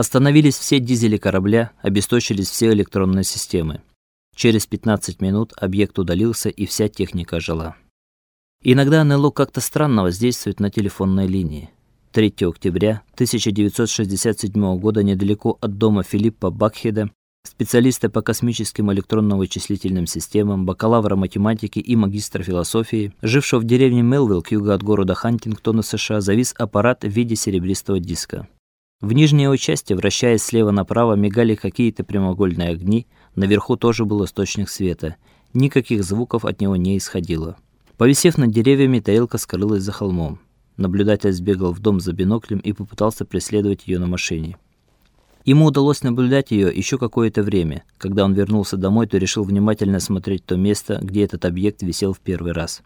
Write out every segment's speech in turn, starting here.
Остановились все дизели корабля, обесточились все электронные системы. Через 15 минут объект удалился, и вся техника ожила. Иногда НЛО как-то странно воздействует на телефонные линии. 3 октября 1967 года недалеко от дома Филиппа Бакхеда, специалиста по космическим электронно-вычислительным системам, бакалавра математики и магистра философии, жившего в деревне Мелвилл к югу от города Хантингтона, США, завис аппарат в виде серебристого диска. В нижней его части, вращаясь слева направо, мигали какие-то прямоугольные огни, наверху тоже был источник света. Никаких звуков от него не исходило. Повисев над деревьями, тарелка скрылась за холмом. Наблюдатель сбегал в дом за биноклем и попытался преследовать ее на машине. Ему удалось наблюдать ее еще какое-то время. Когда он вернулся домой, то решил внимательно смотреть то место, где этот объект висел в первый раз.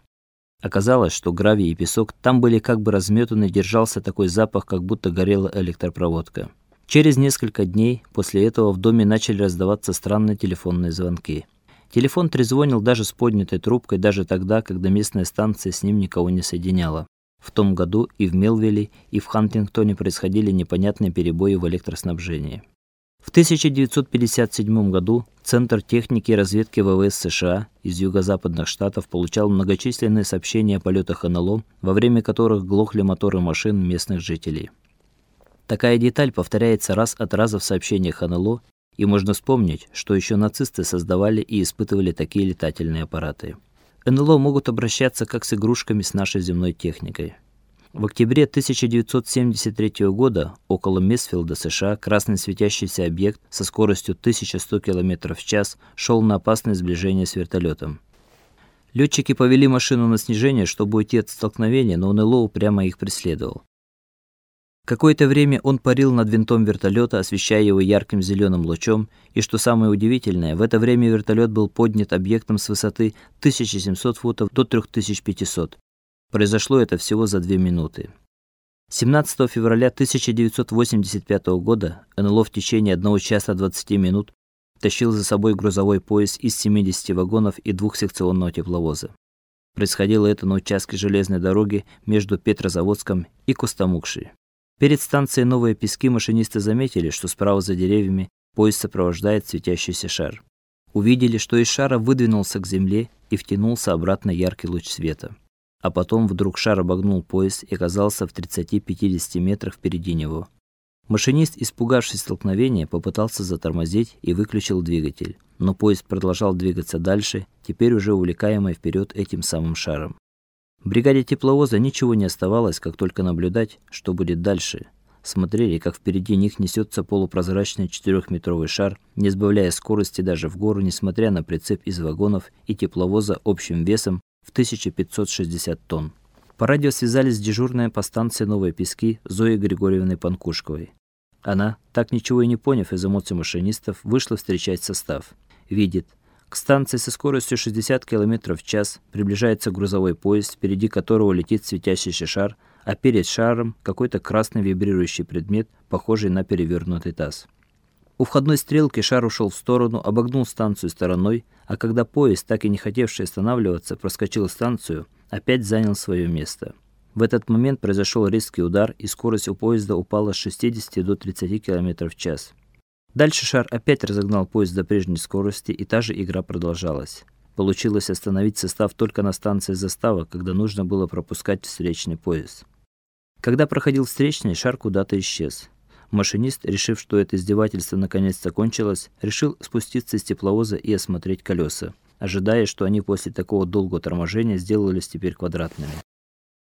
Оказалось, что гравий и песок там были как бы разметаны, держался такой запах, как будто горела электропроводка. Через несколько дней после этого в доме начали раздаваться странные телефонные звонки. Телефон трезвонил даже с поднятой трубкой, даже тогда, когда местная станция с ним никого не соединяла. В том году и в Мелвилле, и в Хантингтоне происходили непонятные перебои в электроснабжении. В 1957 году Центр техники и разведки ВВС США из юго-западных штатов получал многочисленные сообщения о полетах НЛО, во время которых глохли моторы машин местных жителей. Такая деталь повторяется раз от раза в сообщениях НЛО, и можно вспомнить, что еще нацисты создавали и испытывали такие летательные аппараты. НЛО могут обращаться как с игрушками с нашей земной техникой. В октябре 1973 года около Месфилда, США, красный светящийся объект со скоростью 1100 км в час шел на опасное сближение с вертолетом. Летчики повели машину на снижение, чтобы уйти от столкновения, но НЛО упрямо их преследовал. Какое-то время он парил над винтом вертолета, освещая его ярким зеленым лучом, и что самое удивительное, в это время вертолет был поднят объектом с высоты 1700 футов до 3500. Произошло это всего за две минуты. 17 февраля 1985 года НЛО в течение 1 часа 20 минут тащил за собой грузовой поезд из 70 вагонов и двухсекционного тепловоза. Происходило это на участке железной дороги между Петрозаводском и Костомукшей. Перед станцией Новые Пески машинисты заметили, что справа за деревьями поезд сопровождает светящийся шар. Увидели, что из шара выдвинулся к земле и втянулся обратно яркий луч света а потом вдруг шар обогнул поезд и оказался в 30-50 метрах впереди него. Машинист, испугавшись столкновения, попытался затормозить и выключил двигатель, но поезд продолжал двигаться дальше, теперь уже увлекаемый вперед этим самым шаром. Бригаде тепловоза ничего не оставалось, как только наблюдать, что будет дальше. Смотрели, как впереди них несется полупрозрачный четырехметровый шар, не сбавляя скорости даже в гору, несмотря на прицеп из вагонов и тепловоза общим весом в 1560 тонн. По радио связались с дежурной по станции Новые Пески Зоей Григорьевной Панкушковой. Она, так ничего и не поняв из эмоций машинистов, вышла встречать состав. Видит, к станции со скоростью 60 км в час приближается грузовой поезд, впереди которого летит светящийся шар, а перед шаром какой-то красный вибрирующий предмет, похожий на перевернутый таз. У входной стрелки шар ушел в сторону, обогнул станцию стороной, а когда поезд, так и не хотевший останавливаться, проскочил станцию, опять занял свое место. В этот момент произошел резкий удар, и скорость у поезда упала с 60 до 30 км в час. Дальше шар опять разогнал поезд до прежней скорости, и та же игра продолжалась. Получилось остановить состав только на станции застава, когда нужно было пропускать встречный поезд. Когда проходил встречный, шар куда-то исчез. Машинист, решив, что это издевательство наконец закончилось, решил спуститься из тепловоза и осмотреть колеса, ожидая, что они после такого долгого торможения сделались теперь квадратными.